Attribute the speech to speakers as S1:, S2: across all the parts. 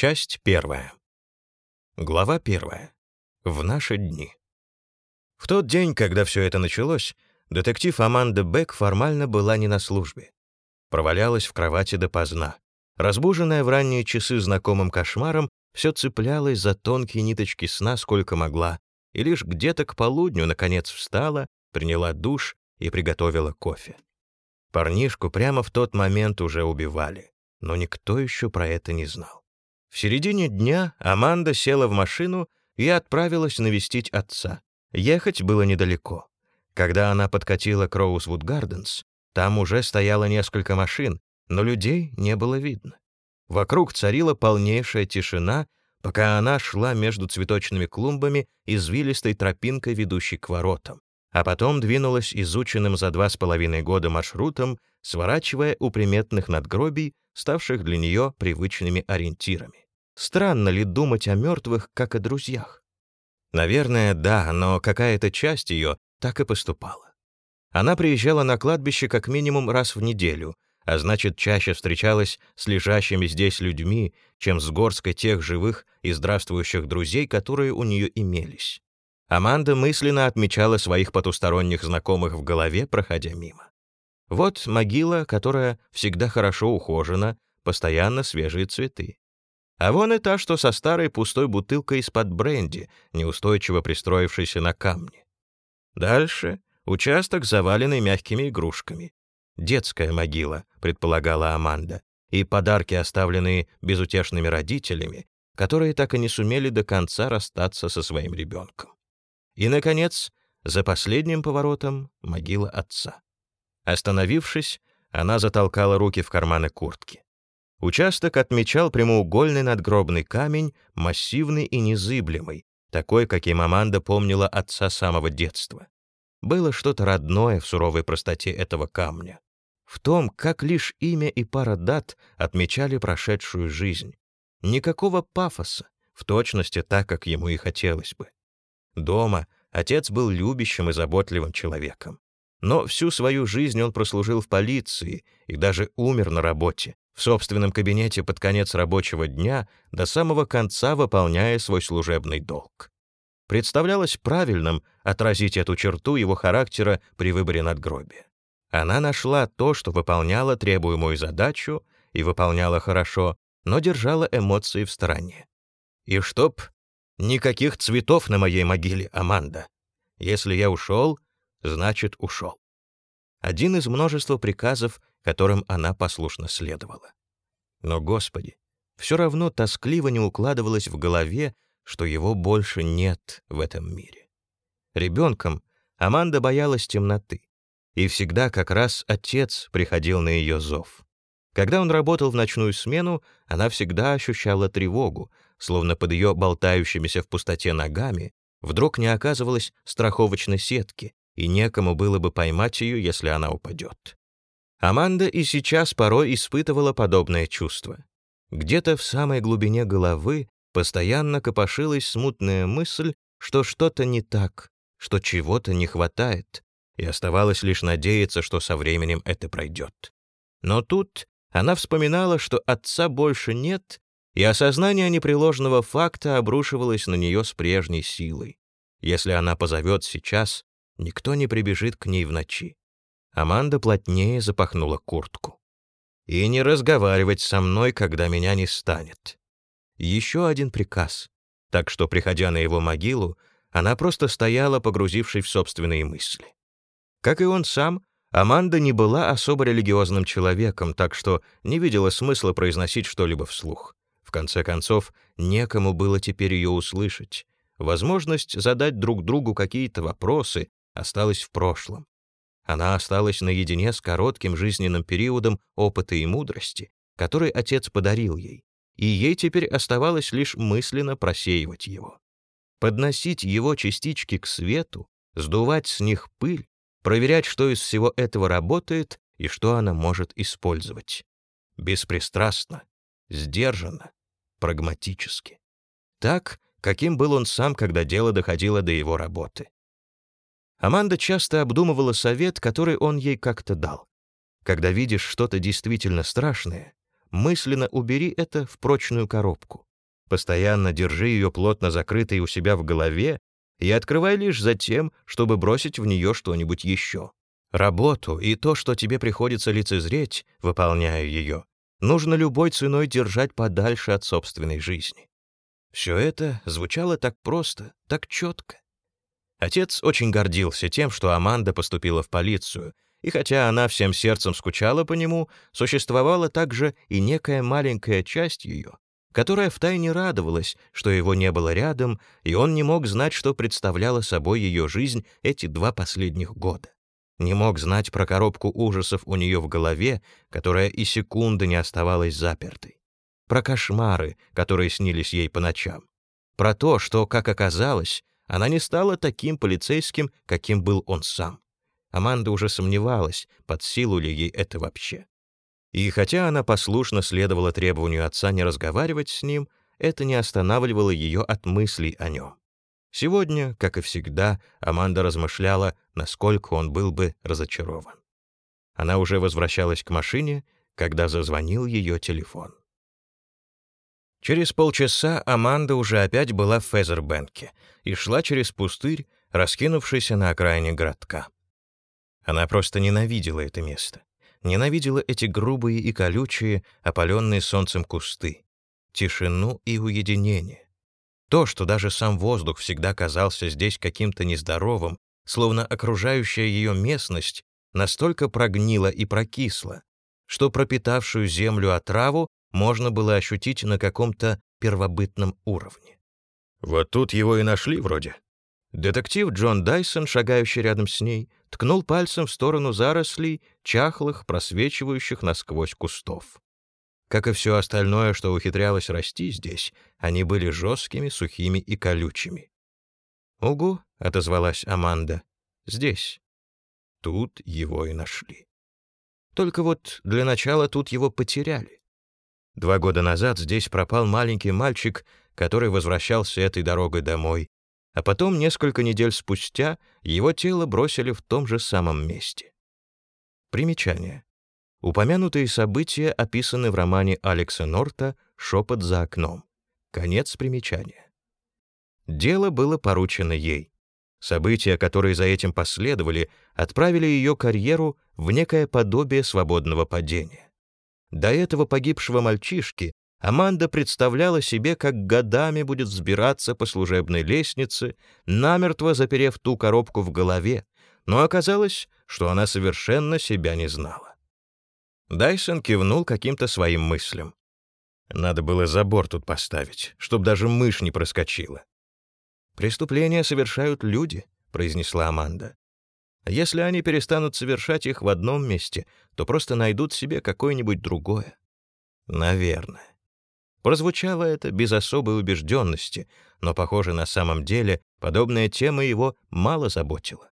S1: Часть первая. Глава первая. В наши дни. В тот день, когда все это началось, детектив Аманда Бек формально была не на службе. Провалялась в кровати допоздна. Разбуженная в ранние часы знакомым кошмаром, все цеплялась за тонкие ниточки сна сколько могла, и лишь где-то к полудню, наконец, встала, приняла душ и приготовила кофе. Парнишку прямо в тот момент уже убивали, но никто еще про это не знал. В середине дня Аманда села в машину и отправилась навестить отца. Ехать было недалеко. Когда она подкатила к Роузвуд Гарденс, там уже стояло несколько машин, но людей не было видно. Вокруг царила полнейшая тишина, пока она шла между цветочными клумбами извилистой тропинкой, ведущей к воротам, а потом двинулась изученным за два с половиной года маршрутом, сворачивая у приметных надгробий, ставших для нее привычными ориентирами. Странно ли думать о мертвых, как о друзьях? Наверное, да, но какая-то часть ее так и поступала. Она приезжала на кладбище как минимум раз в неделю, а значит, чаще встречалась с лежащими здесь людьми, чем с горской тех живых и здравствующих друзей, которые у нее имелись. Аманда мысленно отмечала своих потусторонних знакомых в голове, проходя мимо. Вот могила, которая всегда хорошо ухожена, постоянно свежие цветы. А вон и та, что со старой пустой бутылкой из-под бренди, неустойчиво пристроившейся на камне. Дальше участок, заваленный мягкими игрушками. Детская могила, предполагала Аманда, и подарки, оставленные безутешными родителями, которые так и не сумели до конца расстаться со своим ребенком. И, наконец, за последним поворотом — могила отца. Остановившись, она затолкала руки в карманы куртки. Участок отмечал прямоугольный надгробный камень, массивный и незыблемый, такой, каким Аманда помнила отца самого детства. Было что-то родное в суровой простоте этого камня. В том, как лишь имя и пара дат отмечали прошедшую жизнь. Никакого пафоса, в точности так, как ему и хотелось бы. Дома отец был любящим и заботливым человеком. Но всю свою жизнь он прослужил в полиции и даже умер на работе, в собственном кабинете под конец рабочего дня, до самого конца выполняя свой служебный долг. Представлялось правильным отразить эту черту его характера при выборе надгробия. Она нашла то, что выполняла требуемую задачу и выполняла хорошо, но держала эмоции в стороне. И чтоб Никаких цветов на моей могиле, Аманда. Если я ушел, значит, ушел. Один из множества приказов, которым она послушно следовала. Но, Господи, все равно тоскливо не укладывалось в голове, что его больше нет в этом мире. Ребенком Аманда боялась темноты, и всегда как раз отец приходил на ее зов. Когда он работал в ночную смену, она всегда ощущала тревогу, словно под ее болтающимися в пустоте ногами вдруг не оказывалось страховочной сетки, и некому было бы поймать ее, если она упадет. Аманда и сейчас порой испытывала подобное чувство. Где-то в самой глубине головы постоянно копошилась смутная мысль, что что-то не так, что чего-то не хватает, и оставалось лишь надеяться, что со временем это пройдет. Но тут она вспоминала, что отца больше нет, и осознание непреложного факта обрушивалось на нее с прежней силой. Если она позовет сейчас, никто не прибежит к ней в ночи. Аманда плотнее запахнула куртку. «И не разговаривать со мной, когда меня не станет». Еще один приказ. Так что, приходя на его могилу, она просто стояла, погрузившись в собственные мысли. Как и он сам, Аманда не была особо религиозным человеком, так что не видела смысла произносить что-либо вслух. В конце концов, некому было теперь ее услышать. Возможность задать друг другу какие-то вопросы осталась в прошлом. Она осталась наедине с коротким жизненным периодом опыта и мудрости, который отец подарил ей, и ей теперь оставалось лишь мысленно просеивать его. Подносить его частички к свету, сдувать с них пыль, проверять, что из всего этого работает и что она может использовать. Беспристрастно, сдержанно, прагматически. Так, каким был он сам, когда дело доходило до его работы. Аманда часто обдумывала совет, который он ей как-то дал. Когда видишь что-то действительно страшное, мысленно убери это в прочную коробку. Постоянно держи ее плотно закрытой у себя в голове и открывай лишь за тем, чтобы бросить в нее что-нибудь еще. Работу и то, что тебе приходится лицезреть, выполняя ее, нужно любой ценой держать подальше от собственной жизни. Все это звучало так просто, так четко. Отец очень гордился тем, что Аманда поступила в полицию, и хотя она всем сердцем скучала по нему, существовала также и некая маленькая часть ее, которая втайне радовалась, что его не было рядом, и он не мог знать, что представляла собой ее жизнь эти два последних года. Не мог знать про коробку ужасов у нее в голове, которая и секунды не оставалась запертой. Про кошмары, которые снились ей по ночам. Про то, что, как оказалось, она не стала таким полицейским, каким был он сам. Аманда уже сомневалась, под силу ли ей это вообще. И хотя она послушно следовала требованию отца не разговаривать с ним, это не останавливало ее от мыслей о нем. Сегодня, как и всегда, Аманда размышляла, насколько он был бы разочарован. Она уже возвращалась к машине, когда зазвонил ее телефон. Через полчаса Аманда уже опять была в Фезербенке и шла через пустырь, раскинувшийся на окраине городка. Она просто ненавидела это место ненавидела эти грубые и колючие, опаленные солнцем кусты, тишину и уединение. То, что даже сам воздух всегда казался здесь каким-то нездоровым, словно окружающая ее местность настолько прогнила и прокисла, что пропитавшую землю отраву можно было ощутить на каком-то первобытном уровне. Вот тут его и нашли вроде. Детектив Джон Дайсон, шагающий рядом с ней, ткнул пальцем в сторону зарослей, чахлых, просвечивающих насквозь кустов. Как и все остальное, что ухитрялось расти здесь, они были жесткими, сухими и колючими. «Угу», — отозвалась Аманда, — «здесь». Тут его и нашли. Только вот для начала тут его потеряли. Два года назад здесь пропал маленький мальчик, который возвращался этой дорогой домой, а потом, несколько недель спустя, его тело бросили в том же самом месте. Примечание. Упомянутые события описаны в романе Алекса Норта «Шепот за окном». Конец примечания. Дело было поручено ей. События, которые за этим последовали, отправили ее карьеру в некое подобие свободного падения. До этого погибшего мальчишки Аманда представляла себе, как годами будет взбираться по служебной лестнице, намертво заперев ту коробку в голове, но оказалось, что она совершенно себя не знала. Дайсон кивнул каким-то своим мыслям. Надо было забор тут поставить, чтобы даже мышь не проскочила. «Преступления совершают люди», — произнесла Аманда. «Если они перестанут совершать их в одном месте, то просто найдут себе какое-нибудь другое». «Наверное». Прозвучало это без особой убежденности, но, похоже, на самом деле подобная тема его мало заботила.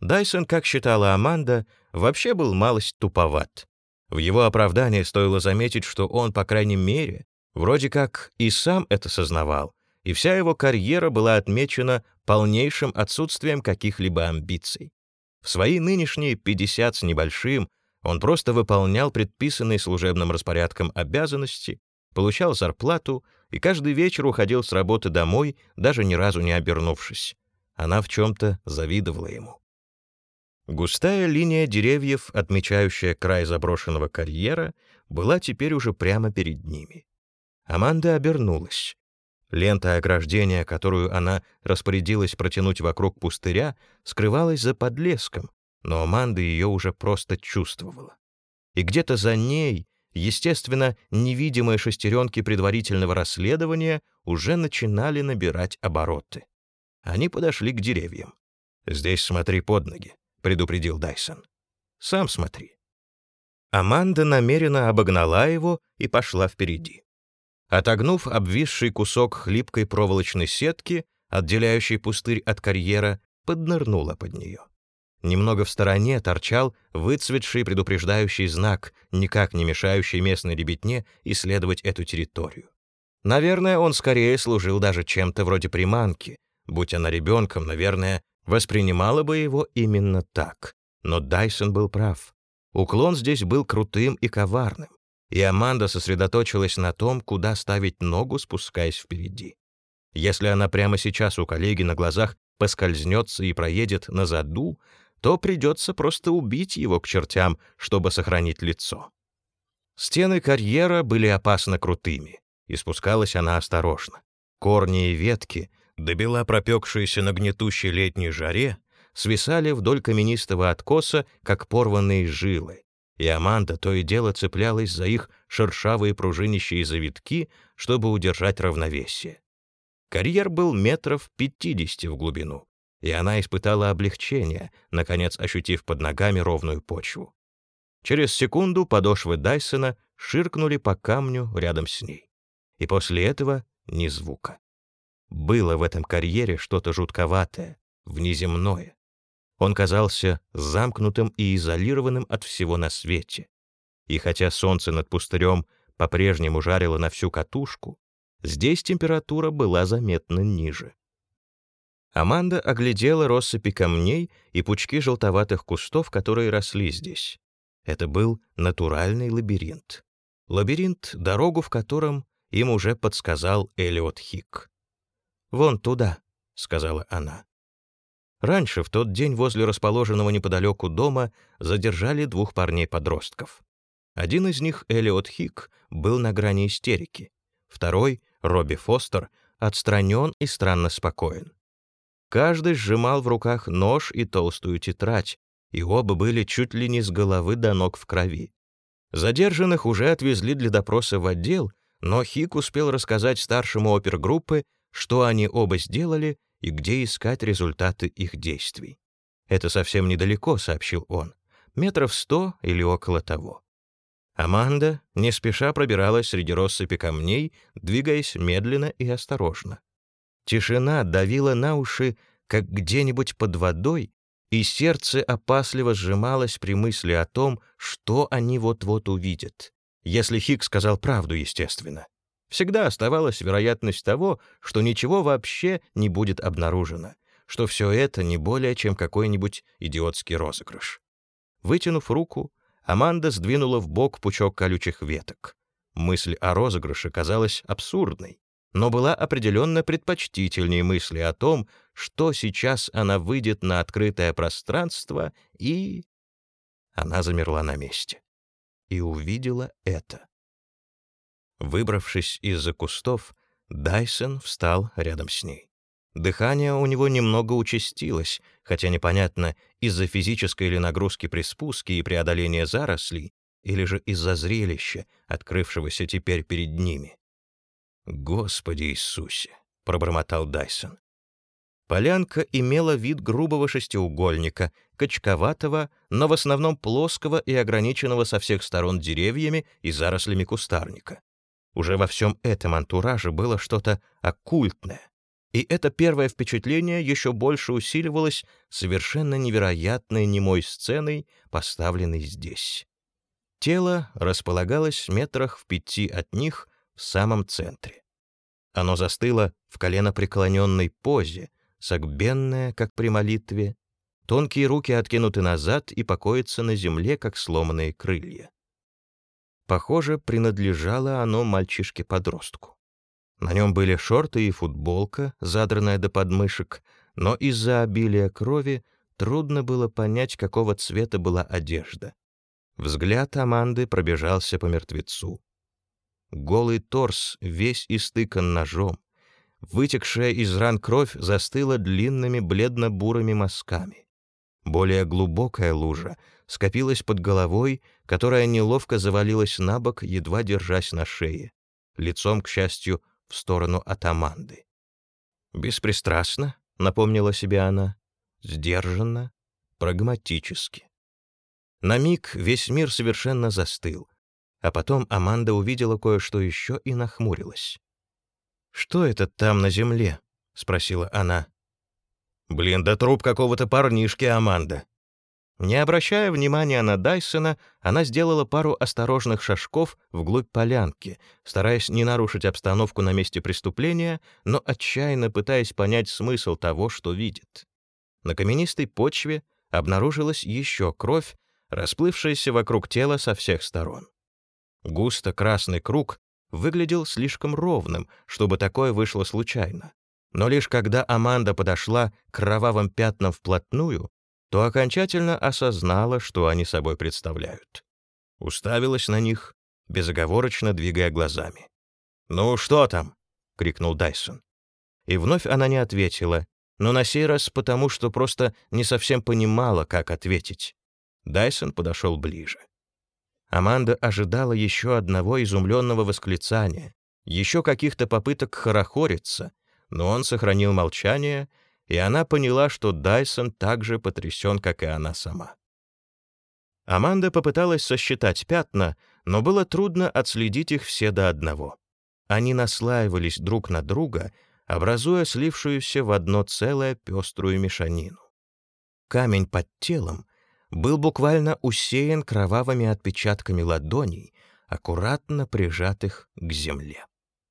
S1: Дайсон, как считала Аманда, вообще был малость туповат. В его оправдании стоило заметить, что он, по крайней мере, вроде как и сам это сознавал, и вся его карьера была отмечена полнейшим отсутствием каких-либо амбиций. В свои нынешние 50 с небольшим он просто выполнял предписанные служебным распорядком обязанности получал зарплату и каждый вечер уходил с работы домой, даже ни разу не обернувшись. Она в чем-то завидовала ему. Густая линия деревьев, отмечающая край заброшенного карьера, была теперь уже прямо перед ними. Аманда обернулась. Лента ограждения, которую она распорядилась протянуть вокруг пустыря, скрывалась за подлеском, но Аманда ее уже просто чувствовала. И где-то за ней, Естественно, невидимые шестеренки предварительного расследования уже начинали набирать обороты. Они подошли к деревьям. «Здесь смотри под ноги», — предупредил Дайсон. «Сам смотри». Аманда намеренно обогнала его и пошла впереди. Отогнув обвисший кусок хлипкой проволочной сетки, отделяющей пустырь от карьера, поднырнула под нее. Немного в стороне торчал выцветший предупреждающий знак, никак не мешающий местной ребятне исследовать эту территорию. Наверное, он скорее служил даже чем-то вроде приманки. Будь она ребенком, наверное, воспринимала бы его именно так. Но Дайсон был прав. Уклон здесь был крутым и коварным. И Аманда сосредоточилась на том, куда ставить ногу, спускаясь впереди. Если она прямо сейчас у коллеги на глазах поскользнется и проедет на заду, то придется просто убить его к чертям, чтобы сохранить лицо. Стены карьера были опасно крутыми, и спускалась она осторожно. Корни и ветки, добела пропекшиеся на гнетущей летней жаре, свисали вдоль каменистого откоса, как порванные жилы, и Аманда то и дело цеплялась за их шершавые пружинищие завитки, чтобы удержать равновесие. Карьер был метров пятидесяти в глубину, и она испытала облегчение, наконец ощутив под ногами ровную почву. Через секунду подошвы Дайсона ширкнули по камню рядом с ней. И после этого ни звука. Было в этом карьере что-то жутковатое, внеземное. Он казался замкнутым и изолированным от всего на свете. И хотя солнце над пустырем по-прежнему жарило на всю катушку, здесь температура была заметно ниже. Аманда оглядела россыпи камней и пучки желтоватых кустов, которые росли здесь. Это был натуральный лабиринт. Лабиринт, дорогу в котором им уже подсказал Элиот Хик. «Вон туда», — сказала она. Раньше, в тот день, возле расположенного неподалеку дома, задержали двух парней-подростков. Один из них, Элиот Хик, был на грани истерики. Второй, Робби Фостер, отстранен и странно спокоен. Каждый сжимал в руках нож и толстую тетрадь, и оба были чуть ли не с головы до ног в крови. Задержанных уже отвезли для допроса в отдел, но Хик успел рассказать старшему опергруппы, что они оба сделали и где искать результаты их действий. «Это совсем недалеко», — сообщил он, — «метров сто или около того». Аманда не спеша пробиралась среди россыпи камней, двигаясь медленно и осторожно. Тишина давила на уши, как где-нибудь под водой, и сердце опасливо сжималось при мысли о том, что они вот-вот увидят. Если Хик сказал правду, естественно. Всегда оставалась вероятность того, что ничего вообще не будет обнаружено, что все это не более чем какой-нибудь идиотский розыгрыш. Вытянув руку, Аманда сдвинула в бок пучок колючих веток. Мысль о розыгрыше казалась абсурдной но была определенно предпочтительней мысли о том, что сейчас она выйдет на открытое пространство и... Она замерла на месте и увидела это. Выбравшись из-за кустов, Дайсон встал рядом с ней. Дыхание у него немного участилось, хотя непонятно, из-за физической или нагрузки при спуске и преодоления зарослей, или же из-за зрелища, открывшегося теперь перед ними. «Господи Иисусе!» — пробормотал Дайсон. Полянка имела вид грубого шестиугольника, качковатого, но в основном плоского и ограниченного со всех сторон деревьями и зарослями кустарника. Уже во всем этом антураже было что-то оккультное. И это первое впечатление еще больше усиливалось совершенно невероятной немой сценой, поставленной здесь. Тело располагалось в метрах в пяти от них в самом центре. Оно застыло в коленопреклоненной позе, согбенное, как при молитве, тонкие руки откинуты назад и покоятся на земле, как сломанные крылья. Похоже, принадлежало оно мальчишке-подростку. На нем были шорты и футболка, задранная до подмышек, но из-за обилия крови трудно было понять, какого цвета была одежда. Взгляд Аманды пробежался по мертвецу. Голый торс весь истыкан ножом. Вытекшая из ран кровь застыла длинными бледно-бурыми мазками. Более глубокая лужа скопилась под головой, которая неловко завалилась на бок, едва держась на шее, лицом, к счастью, в сторону от Аманды. «Беспристрастно», — напомнила себе она, — «сдержанно, прагматически». На миг весь мир совершенно застыл, а потом Аманда увидела кое-что еще и нахмурилась. «Что это там на земле?» — спросила она. «Блин, да труп какого-то парнишки, Аманда». Не обращая внимания на Дайсона, она сделала пару осторожных шажков вглубь полянки, стараясь не нарушить обстановку на месте преступления, но отчаянно пытаясь понять смысл того, что видит. На каменистой почве обнаружилась еще кровь, расплывшаяся вокруг тела со всех сторон. Густо-красный круг выглядел слишком ровным, чтобы такое вышло случайно. Но лишь когда Аманда подошла к кровавым пятнам вплотную, то окончательно осознала, что они собой представляют. Уставилась на них, безоговорочно двигая глазами. «Ну что там?» — крикнул Дайсон. И вновь она не ответила, но на сей раз потому, что просто не совсем понимала, как ответить. Дайсон подошел ближе. Аманда ожидала еще одного изумленного восклицания, еще каких-то попыток хорохориться, но он сохранил молчание, и она поняла, что Дайсон так же потрясен, как и она сама. Аманда попыталась сосчитать пятна, но было трудно отследить их все до одного. Они наслаивались друг на друга, образуя слившуюся в одно целое пеструю мешанину. Камень под телом был буквально усеян кровавыми отпечатками ладоней, аккуратно прижатых к земле.